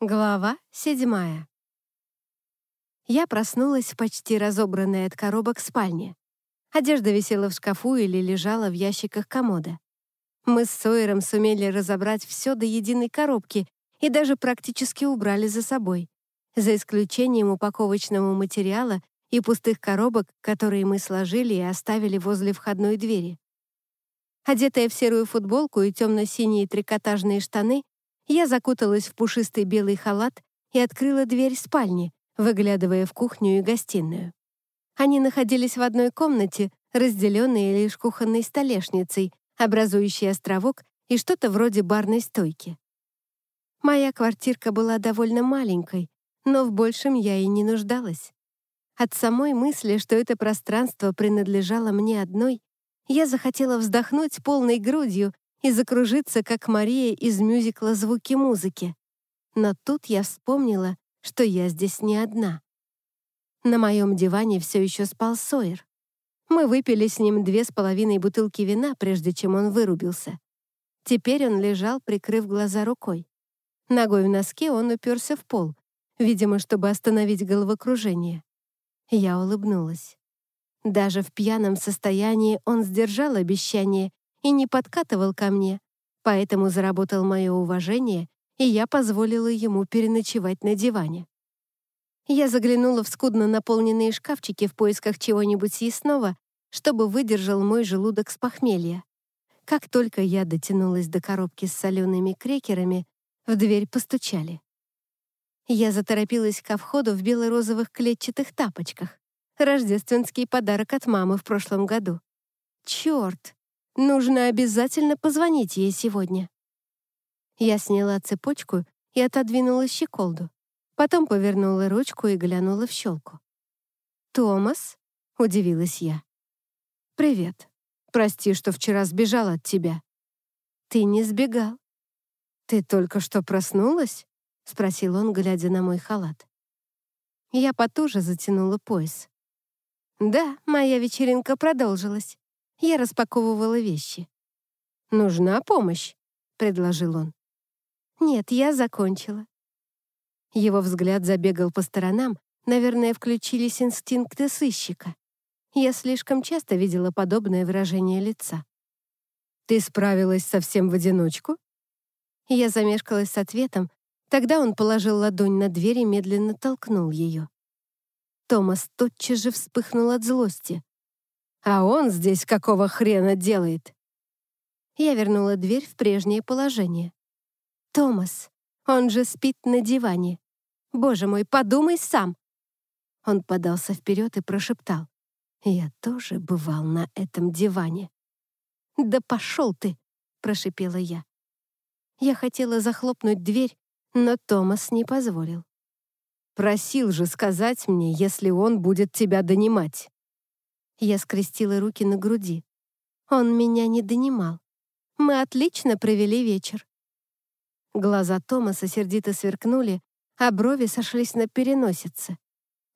Глава седьмая. Я проснулась почти разобранной от коробок спальне. Одежда висела в шкафу или лежала в ящиках комода. Мы с Сойером сумели разобрать все до единой коробки и даже практически убрали за собой, за исключением упаковочного материала и пустых коробок, которые мы сложили и оставили возле входной двери. Одетая в серую футболку и темно-синие трикотажные штаны, я закуталась в пушистый белый халат и открыла дверь спальни, выглядывая в кухню и гостиную. Они находились в одной комнате, разделенные лишь кухонной столешницей, образующей островок и что-то вроде барной стойки. Моя квартирка была довольно маленькой, но в большем я и не нуждалась. От самой мысли, что это пространство принадлежало мне одной, я захотела вздохнуть полной грудью и закружиться, как Мария из мюзикла «Звуки музыки». Но тут я вспомнила, что я здесь не одна. На моем диване все еще спал Сойер. Мы выпили с ним две с половиной бутылки вина, прежде чем он вырубился. Теперь он лежал, прикрыв глаза рукой. Ногой в носке он уперся в пол, видимо, чтобы остановить головокружение. Я улыбнулась. Даже в пьяном состоянии он сдержал обещание и не подкатывал ко мне, поэтому заработал мое уважение, и я позволила ему переночевать на диване. Я заглянула в скудно наполненные шкафчики в поисках чего-нибудь съестного, чтобы выдержал мой желудок с похмелья. Как только я дотянулась до коробки с солеными крекерами, в дверь постучали. Я заторопилась ко входу в бело-розовых клетчатых тапочках. Рождественский подарок от мамы в прошлом году. Черт! Нужно обязательно позвонить ей сегодня. Я сняла цепочку и отодвинула щеколду. Потом повернула ручку и глянула в щелку. «Томас?» — удивилась я. «Привет. Прости, что вчера сбежал от тебя». «Ты не сбегал». «Ты только что проснулась?» — спросил он, глядя на мой халат. Я потуже затянула пояс. «Да, моя вечеринка продолжилась. Я распаковывала вещи. «Нужна помощь?» — предложил он. «Нет, я закончила». Его взгляд забегал по сторонам, наверное, включились инстинкты сыщика. Я слишком часто видела подобное выражение лица. «Ты справилась совсем в одиночку?» Я замешкалась с ответом, тогда он положил ладонь на дверь и медленно толкнул ее. Томас тотчас же вспыхнул от злости. А он здесь какого хрена делает?» Я вернула дверь в прежнее положение. «Томас, он же спит на диване. Боже мой, подумай сам!» Он подался вперед и прошептал. «Я тоже бывал на этом диване». «Да пошел ты!» — прошипела я. Я хотела захлопнуть дверь, но Томас не позволил. «Просил же сказать мне, если он будет тебя донимать». Я скрестила руки на груди. Он меня не донимал. Мы отлично провели вечер. Глаза Томаса сердито сверкнули, а брови сошлись на переносице.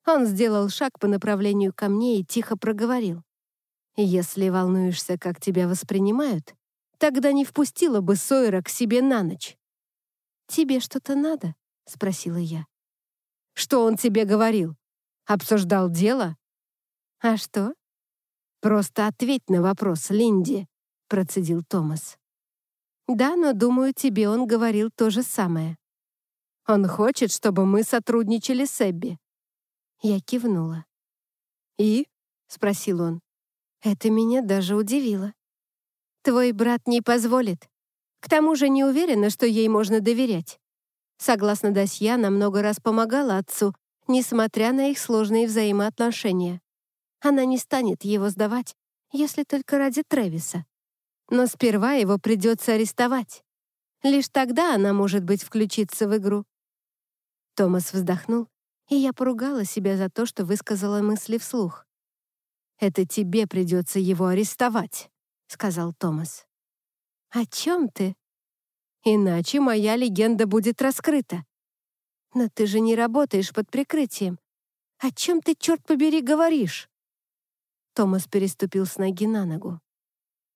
Он сделал шаг по направлению ко мне и тихо проговорил. «Если волнуешься, как тебя воспринимают, тогда не впустила бы Сойера к себе на ночь». «Тебе что-то надо?» — спросила я. «Что он тебе говорил? Обсуждал дело?» «А что?» «Просто ответь на вопрос, Линди», — процедил Томас. «Да, но, думаю, тебе он говорил то же самое. Он хочет, чтобы мы сотрудничали с Эбби». Я кивнула. «И?» — спросил он. Это меня даже удивило. «Твой брат не позволит. К тому же не уверена, что ей можно доверять. Согласно досье, она много раз помогала отцу, несмотря на их сложные взаимоотношения. Она не станет его сдавать, если только ради Трэвиса. Но сперва его придется арестовать. Лишь тогда она, может быть, включиться в игру. Томас вздохнул, и я поругала себя за то, что высказала мысли вслух. «Это тебе придется его арестовать», — сказал Томас. «О чем ты?» «Иначе моя легенда будет раскрыта». «Но ты же не работаешь под прикрытием. О чем ты, черт побери, говоришь?» Томас переступил с ноги на ногу.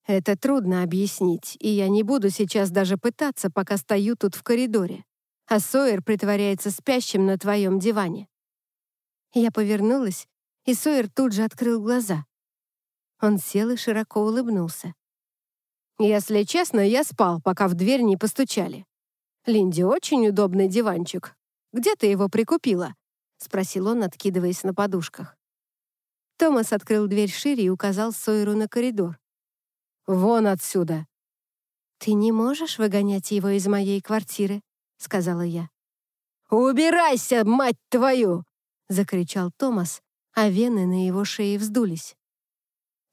«Это трудно объяснить, и я не буду сейчас даже пытаться, пока стою тут в коридоре. а Сойер притворяется спящим на твоем диване». Я повернулась, и Сойер тут же открыл глаза. Он сел и широко улыбнулся. «Если честно, я спал, пока в дверь не постучали. Линди, очень удобный диванчик. Где ты его прикупила?» — спросил он, откидываясь на подушках. Томас открыл дверь шире и указал Сойеру на коридор. «Вон отсюда!» «Ты не можешь выгонять его из моей квартиры?» — сказала я. «Убирайся, мать твою!» — закричал Томас, а вены на его шее вздулись.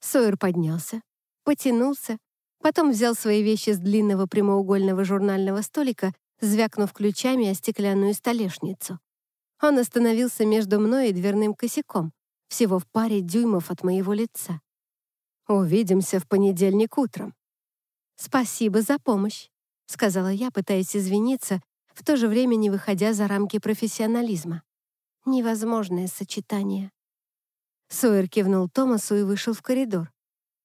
Сойер поднялся, потянулся, потом взял свои вещи с длинного прямоугольного журнального столика, звякнув ключами о стеклянную столешницу. Он остановился между мной и дверным косяком, всего в паре дюймов от моего лица. «Увидимся в понедельник утром». «Спасибо за помощь», — сказала я, пытаясь извиниться, в то же время не выходя за рамки профессионализма. Невозможное сочетание. Сойер кивнул Томасу и вышел в коридор.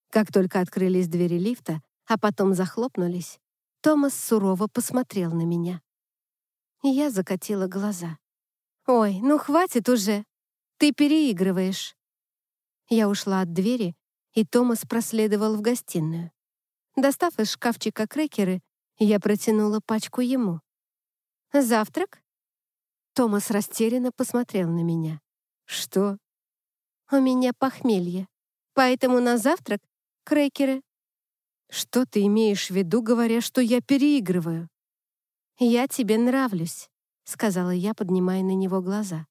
Как только открылись двери лифта, а потом захлопнулись, Томас сурово посмотрел на меня. Я закатила глаза. «Ой, ну хватит уже! Ты переигрываешь!» Я ушла от двери, и Томас проследовал в гостиную. Достав из шкафчика крекеры, я протянула пачку ему. «Завтрак?» Томас растерянно посмотрел на меня. «Что?» «У меня похмелье, поэтому на завтрак крекеры». «Что ты имеешь в виду, говоря, что я переигрываю?» «Я тебе нравлюсь», — сказала я, поднимая на него глаза.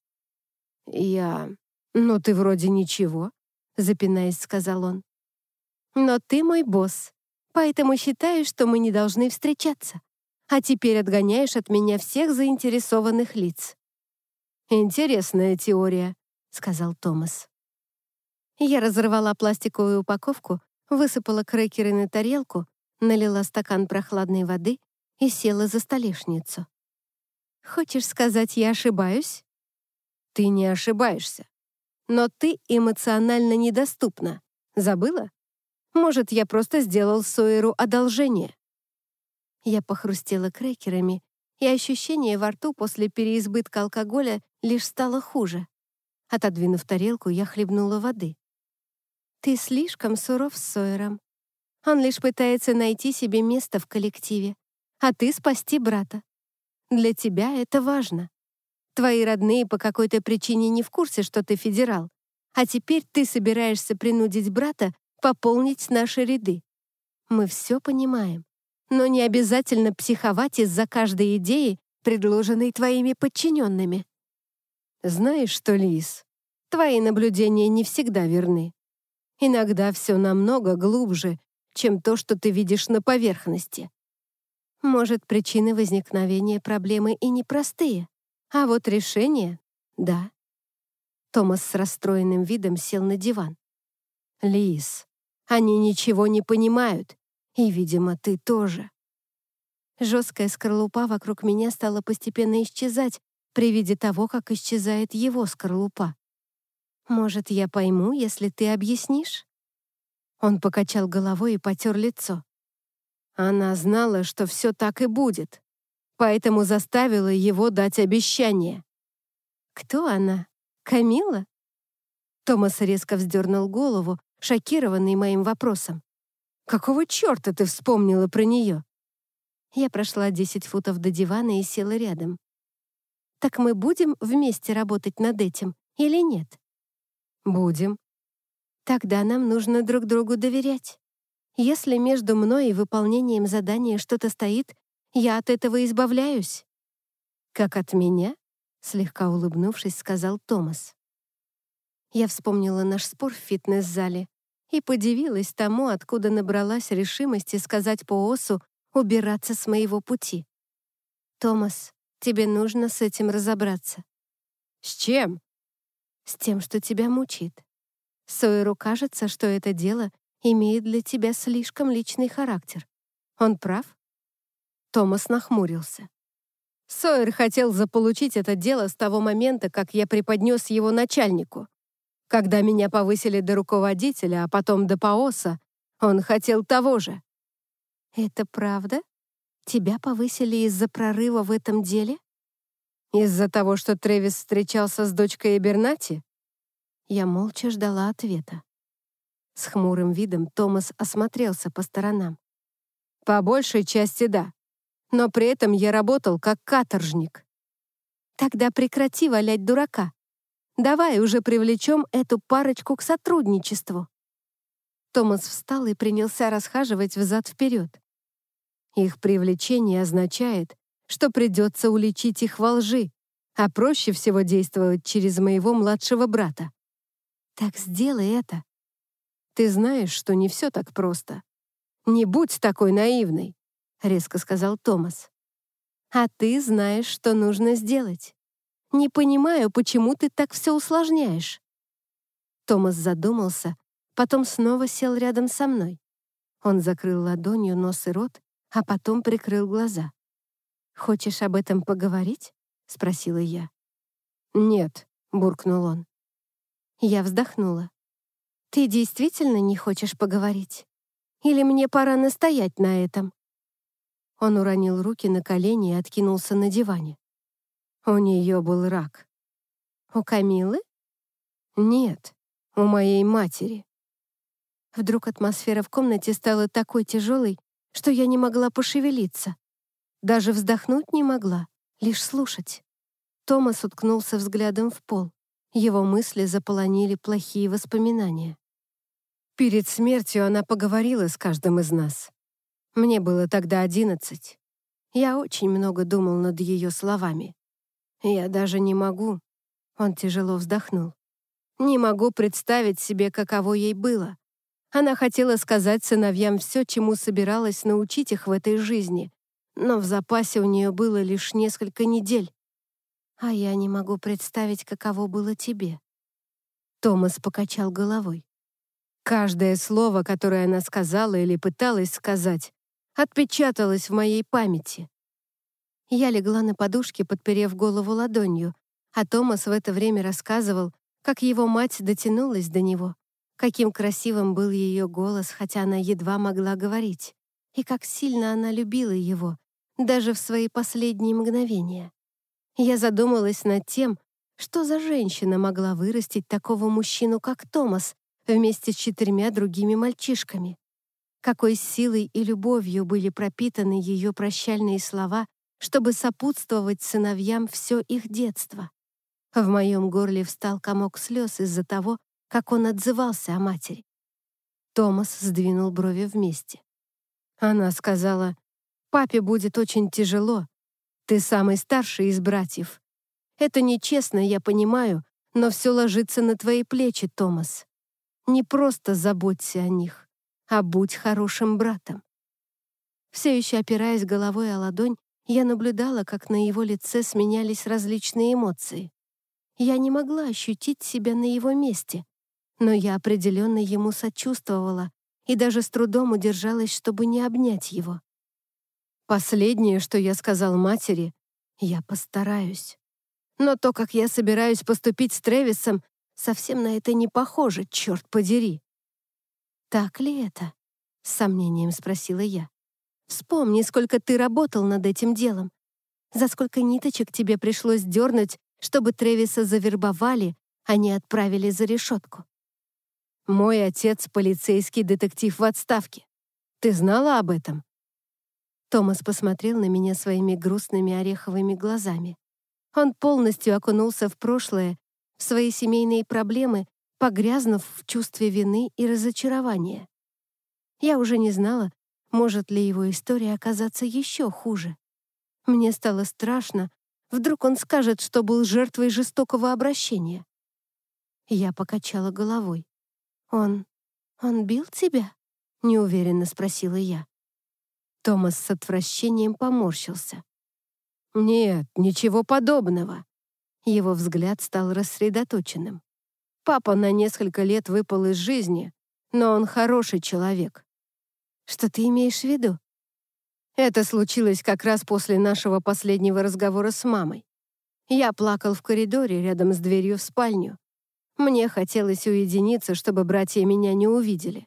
«Я... Ну, ты вроде ничего», — запинаясь, сказал он. «Но ты мой босс, поэтому считаю, что мы не должны встречаться. А теперь отгоняешь от меня всех заинтересованных лиц». «Интересная теория», — сказал Томас. Я разорвала пластиковую упаковку, высыпала крекеры на тарелку, налила стакан прохладной воды и села за столешницу. «Хочешь сказать, я ошибаюсь?» «Ты не ошибаешься. Но ты эмоционально недоступна. Забыла? Может, я просто сделал Сойеру одолжение?» Я похрустела крекерами, и ощущение во рту после переизбытка алкоголя лишь стало хуже. Отодвинув тарелку, я хлебнула воды. «Ты слишком суров с Сойером. Он лишь пытается найти себе место в коллективе, а ты спасти брата. Для тебя это важно. Твои родные по какой-то причине не в курсе, что ты федерал, а теперь ты собираешься принудить брата пополнить наши ряды. Мы все понимаем, но не обязательно психовать из-за каждой идеи, предложенной твоими подчиненными. Знаешь что, Лис, твои наблюдения не всегда верны. Иногда все намного глубже, чем то, что ты видишь на поверхности. Может, причины возникновения проблемы и непростые, а вот решение — да. Томас с расстроенным видом сел на диван. «Лис, они ничего не понимают, и, видимо, ты тоже». Жесткая скорлупа вокруг меня стала постепенно исчезать при виде того, как исчезает его скорлупа. «Может, я пойму, если ты объяснишь?» Он покачал головой и потер лицо. Она знала, что все так и будет, поэтому заставила его дать обещание. «Кто она? Камила?» Томас резко вздернул голову, шокированный моим вопросом. «Какого черта ты вспомнила про нее?» Я прошла 10 футов до дивана и села рядом. «Так мы будем вместе работать над этим или нет?» «Будем». «Тогда нам нужно друг другу доверять. Если между мной и выполнением задания что-то стоит, я от этого избавляюсь». «Как от меня?» — слегка улыбнувшись, сказал Томас. Я вспомнила наш спор в фитнес-зале и подивилась тому, откуда набралась решимости сказать по Осу убираться с моего пути. «Томас, тебе нужно с этим разобраться». «С чем?» «С тем, что тебя мучит. Сойеру кажется, что это дело имеет для тебя слишком личный характер. Он прав?» Томас нахмурился. Сойер хотел заполучить это дело с того момента, как я преподнес его начальнику. Когда меня повысили до руководителя, а потом до ПАОСа, он хотел того же. «Это правда? Тебя повысили из-за прорыва в этом деле?» Из-за того, что Трэвис встречался с дочкой Эбернати? Я молча ждала ответа. С хмурым видом Томас осмотрелся по сторонам. По большей части да. Но при этом я работал как каторжник. Тогда прекрати валять дурака. Давай уже привлечем эту парочку к сотрудничеству. Томас встал и принялся расхаживать взад-вперед. Их привлечение означает, что придется уличить их во лжи, а проще всего действовать через моего младшего брата. Так сделай это. Ты знаешь, что не все так просто. Не будь такой наивной, — резко сказал Томас. А ты знаешь, что нужно сделать. Не понимаю, почему ты так все усложняешь. Томас задумался, потом снова сел рядом со мной. Он закрыл ладонью нос и рот, а потом прикрыл глаза. «Хочешь об этом поговорить?» — спросила я. «Нет», — буркнул он. Я вздохнула. «Ты действительно не хочешь поговорить? Или мне пора настоять на этом?» Он уронил руки на колени и откинулся на диване. У нее был рак. «У Камилы?» «Нет, у моей матери». Вдруг атмосфера в комнате стала такой тяжелой, что я не могла пошевелиться. Даже вздохнуть не могла, лишь слушать. Томас уткнулся взглядом в пол. Его мысли заполонили плохие воспоминания. Перед смертью она поговорила с каждым из нас. Мне было тогда одиннадцать. Я очень много думал над ее словами. Я даже не могу. Он тяжело вздохнул. Не могу представить себе, каково ей было. Она хотела сказать сыновьям все, чему собиралась научить их в этой жизни, но в запасе у нее было лишь несколько недель. А я не могу представить, каково было тебе. Томас покачал головой. Каждое слово, которое она сказала или пыталась сказать, отпечаталось в моей памяти. Я легла на подушке, подперев голову ладонью, а Томас в это время рассказывал, как его мать дотянулась до него, каким красивым был ее голос, хотя она едва могла говорить, и как сильно она любила его, даже в свои последние мгновения. Я задумалась над тем, что за женщина могла вырастить такого мужчину, как Томас, вместе с четырьмя другими мальчишками. Какой силой и любовью были пропитаны ее прощальные слова, чтобы сопутствовать сыновьям все их детство. В моем горле встал комок слез из-за того, как он отзывался о матери. Томас сдвинул брови вместе. Она сказала, Папе будет очень тяжело. Ты самый старший из братьев. Это нечестно, я понимаю, но все ложится на твои плечи, Томас. Не просто заботься о них, а будь хорошим братом. Все еще опираясь головой о ладонь, я наблюдала, как на его лице сменялись различные эмоции. Я не могла ощутить себя на его месте, но я определенно ему сочувствовала и даже с трудом удержалась, чтобы не обнять его. Последнее, что я сказал матери, я постараюсь. Но то, как я собираюсь поступить с Тревисом, совсем на это не похоже, черт подери. «Так ли это?» — с сомнением спросила я. «Вспомни, сколько ты работал над этим делом. За сколько ниточек тебе пришлось дернуть, чтобы Тревиса завербовали, а не отправили за решетку?» «Мой отец — полицейский детектив в отставке. Ты знала об этом?» Томас посмотрел на меня своими грустными ореховыми глазами. Он полностью окунулся в прошлое, в свои семейные проблемы, погрязнув в чувстве вины и разочарования. Я уже не знала, может ли его история оказаться еще хуже. Мне стало страшно, вдруг он скажет, что был жертвой жестокого обращения. Я покачала головой. «Он... он бил тебя?» — неуверенно спросила я. Томас с отвращением поморщился. «Нет, ничего подобного». Его взгляд стал рассредоточенным. «Папа на несколько лет выпал из жизни, но он хороший человек». «Что ты имеешь в виду?» Это случилось как раз после нашего последнего разговора с мамой. Я плакал в коридоре рядом с дверью в спальню. Мне хотелось уединиться, чтобы братья меня не увидели.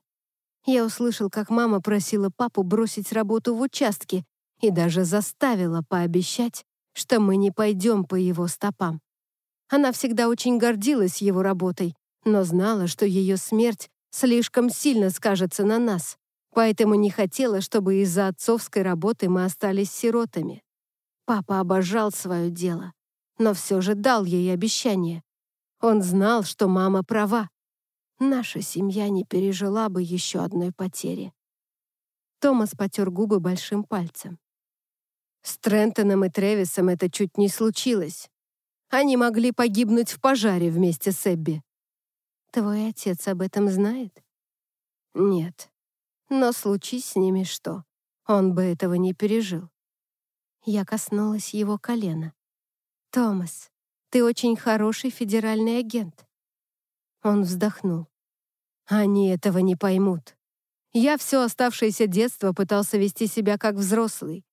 Я услышал, как мама просила папу бросить работу в участке и даже заставила пообещать, что мы не пойдем по его стопам. Она всегда очень гордилась его работой, но знала, что ее смерть слишком сильно скажется на нас, поэтому не хотела, чтобы из-за отцовской работы мы остались сиротами. Папа обожал свое дело, но все же дал ей обещание. Он знал, что мама права. Наша семья не пережила бы еще одной потери. Томас потер губы большим пальцем. С Трентоном и Тревисом это чуть не случилось. Они могли погибнуть в пожаре вместе с Эбби. Твой отец об этом знает? Нет. Но случись с ними что, он бы этого не пережил. Я коснулась его колена. «Томас, ты очень хороший федеральный агент». Он вздохнул. «Они этого не поймут. Я все оставшееся детство пытался вести себя как взрослый.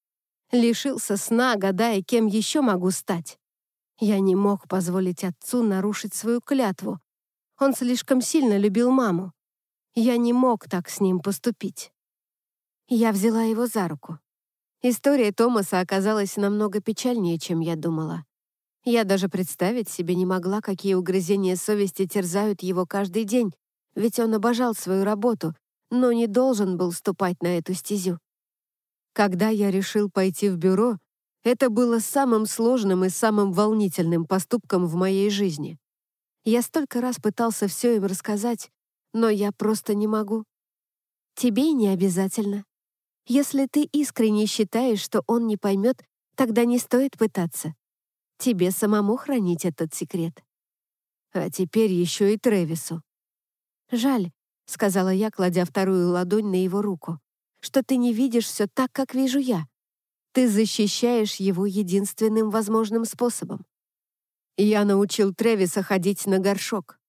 Лишился сна, гадая, кем еще могу стать. Я не мог позволить отцу нарушить свою клятву, он слишком сильно любил маму. Я не мог так с ним поступить. Я взяла его за руку. История Томаса оказалась намного печальнее, чем я думала. Я даже представить себе не могла, какие угрызения совести терзают его каждый день, ведь он обожал свою работу, но не должен был ступать на эту стезю. Когда я решил пойти в бюро, это было самым сложным и самым волнительным поступком в моей жизни. Я столько раз пытался все им рассказать, но я просто не могу. Тебе не обязательно. Если ты искренне считаешь, что он не поймет, тогда не стоит пытаться. Тебе самому хранить этот секрет. А теперь еще и Тревису. «Жаль», — сказала я, кладя вторую ладонь на его руку, «что ты не видишь все так, как вижу я. Ты защищаешь его единственным возможным способом. Я научил Тревиса ходить на горшок.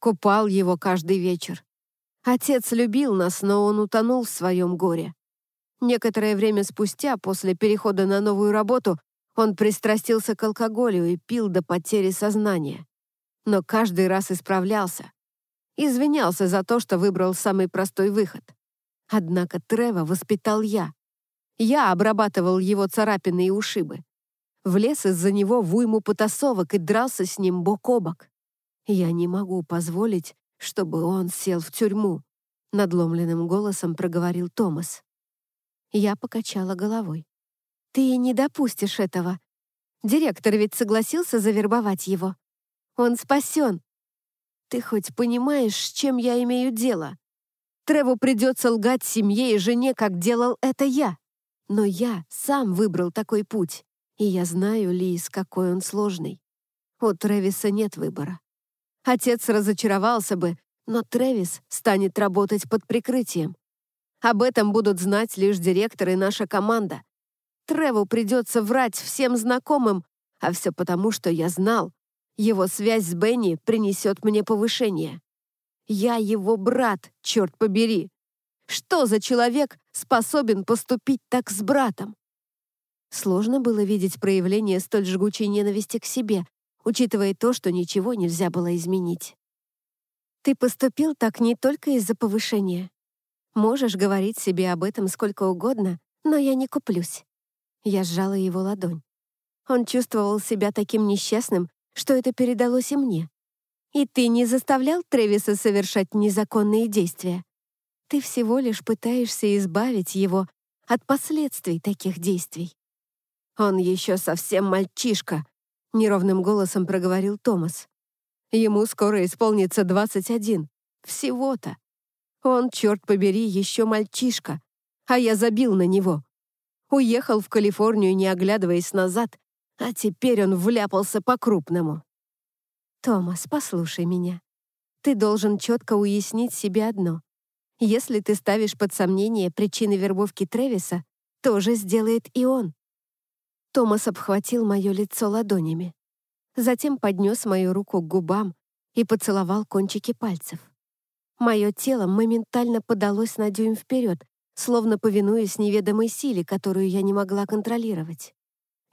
Купал его каждый вечер. Отец любил нас, но он утонул в своем горе. Некоторое время спустя, после перехода на новую работу, он пристрастился к алкоголю и пил до потери сознания. Но каждый раз исправлялся. Извинялся за то, что выбрал самый простой выход. Однако Трева воспитал я. Я обрабатывал его царапины и ушибы влез из-за него в уйму потасовок и дрался с ним бок о бок. Я не могу позволить, чтобы он сел в тюрьму, надломленным голосом проговорил Томас. Я покачала головой. Ты не допустишь этого. Директор ведь согласился завербовать его. Он спасен. Ты хоть понимаешь, с чем я имею дело? Треву придется лгать семье и жене, как делал это я. Но я сам выбрал такой путь. И я знаю, Лиз, какой он сложный. У Трэвиса нет выбора. Отец разочаровался бы, но Трэвис станет работать под прикрытием. Об этом будут знать лишь директор и наша команда. Треву придется врать всем знакомым, а все потому, что я знал, его связь с Бенни принесет мне повышение. Я его брат, черт побери. Что за человек способен поступить так с братом? Сложно было видеть проявление столь жгучей ненависти к себе, учитывая то, что ничего нельзя было изменить. Ты поступил так не только из-за повышения. Можешь говорить себе об этом сколько угодно, но я не куплюсь. Я сжала его ладонь. Он чувствовал себя таким несчастным, что это передалось и мне. И ты не заставлял Тревиса совершать незаконные действия. Ты всего лишь пытаешься избавить его от последствий таких действий. «Он еще совсем мальчишка», — неровным голосом проговорил Томас. «Ему скоро исполнится 21. Всего-то. Он, черт побери, еще мальчишка, а я забил на него. Уехал в Калифорнию, не оглядываясь назад, а теперь он вляпался по-крупному». «Томас, послушай меня. Ты должен четко уяснить себе одно. Если ты ставишь под сомнение причины вербовки Тревиса, то же сделает и он. Томас обхватил мое лицо ладонями. Затем поднес мою руку к губам и поцеловал кончики пальцев. Мое тело моментально подалось на дюйм вперед, словно повинуясь неведомой силе, которую я не могла контролировать.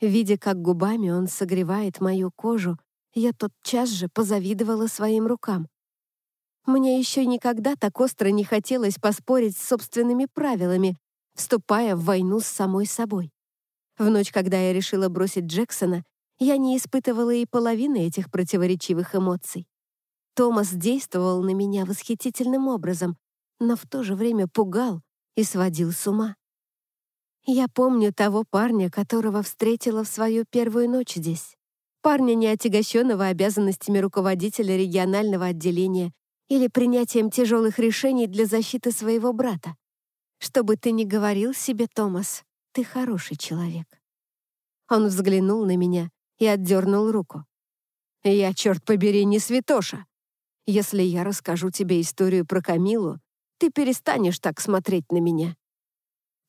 Видя, как губами он согревает мою кожу, я тотчас же позавидовала своим рукам. Мне еще никогда так остро не хотелось поспорить с собственными правилами, вступая в войну с самой собой. В ночь, когда я решила бросить Джексона, я не испытывала и половины этих противоречивых эмоций. Томас действовал на меня восхитительным образом, но в то же время пугал и сводил с ума. Я помню того парня, которого встретила в свою первую ночь здесь. Парня, не отягощенного обязанностями руководителя регионального отделения или принятием тяжелых решений для защиты своего брата. Что бы ты ни говорил себе, Томас, ты хороший человек. Он взглянул на меня и отдернул руку. «Я, черт побери, не святоша. Если я расскажу тебе историю про Камилу, ты перестанешь так смотреть на меня».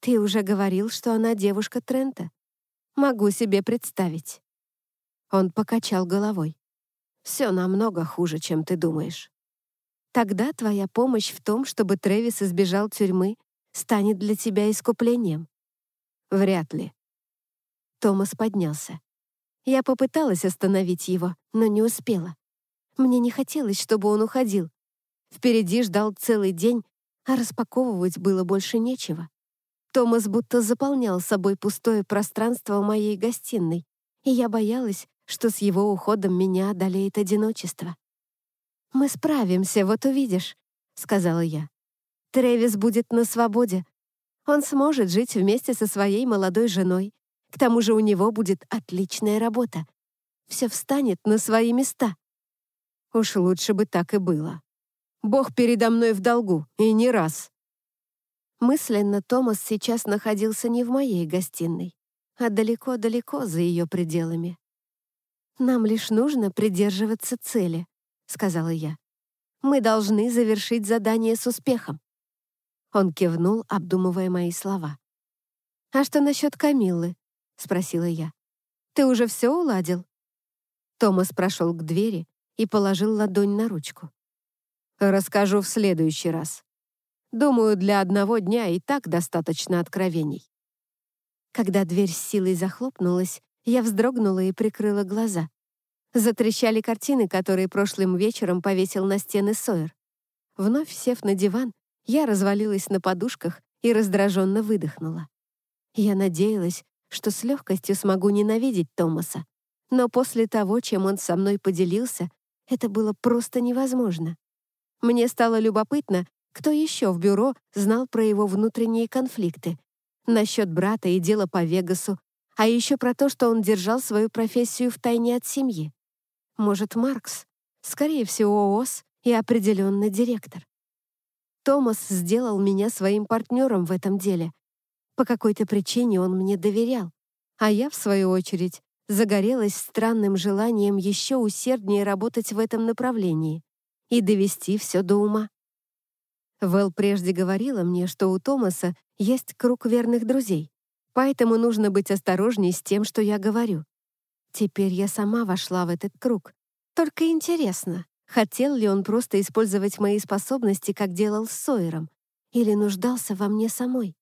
«Ты уже говорил, что она девушка Трента. Могу себе представить». Он покачал головой. «Все намного хуже, чем ты думаешь. Тогда твоя помощь в том, чтобы Трэвис избежал тюрьмы, станет для тебя искуплением». «Вряд ли». Томас поднялся. Я попыталась остановить его, но не успела. Мне не хотелось, чтобы он уходил. Впереди ждал целый день, а распаковывать было больше нечего. Томас будто заполнял собой пустое пространство моей гостиной, и я боялась, что с его уходом меня одолеет одиночество. «Мы справимся, вот увидишь», — сказала я. «Трэвис будет на свободе. Он сможет жить вместе со своей молодой женой, к тому же у него будет отличная работа. Все встанет на свои места. Уж лучше бы так и было. Бог передо мной в долгу, и не раз. Мысленно Томас сейчас находился не в моей гостиной, а далеко-далеко за ее пределами. «Нам лишь нужно придерживаться цели», — сказала я. «Мы должны завершить задание с успехом». Он кивнул, обдумывая мои слова. «А что насчет Камиллы? — спросила я. «Ты уже все уладил?» Томас прошел к двери и положил ладонь на ручку. «Расскажу в следующий раз. Думаю, для одного дня и так достаточно откровений». Когда дверь с силой захлопнулась, я вздрогнула и прикрыла глаза. Затрещали картины, которые прошлым вечером повесил на стены Сойер. Вновь сев на диван, я развалилась на подушках и раздраженно выдохнула. Я надеялась, что с легкостью смогу ненавидеть Томаса. Но после того, чем он со мной поделился, это было просто невозможно. Мне стало любопытно, кто еще в бюро знал про его внутренние конфликты. Насчет брата и дела по Вегасу, а еще про то, что он держал свою профессию в тайне от семьи. Может, Маркс? Скорее всего, ООС и определенный директор. Томас сделал меня своим партнером в этом деле, по какой-то причине он мне доверял, а я, в свою очередь, загорелась странным желанием еще усерднее работать в этом направлении и довести все до ума. Вэл прежде говорила мне, что у Томаса есть круг верных друзей, поэтому нужно быть осторожней с тем, что я говорю. Теперь я сама вошла в этот круг. Только интересно, хотел ли он просто использовать мои способности, как делал с Сойером, или нуждался во мне самой?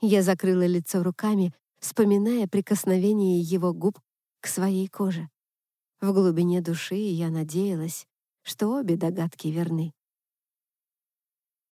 Я закрыла лицо руками, вспоминая прикосновение его губ к своей коже. В глубине души я надеялась, что обе догадки верны.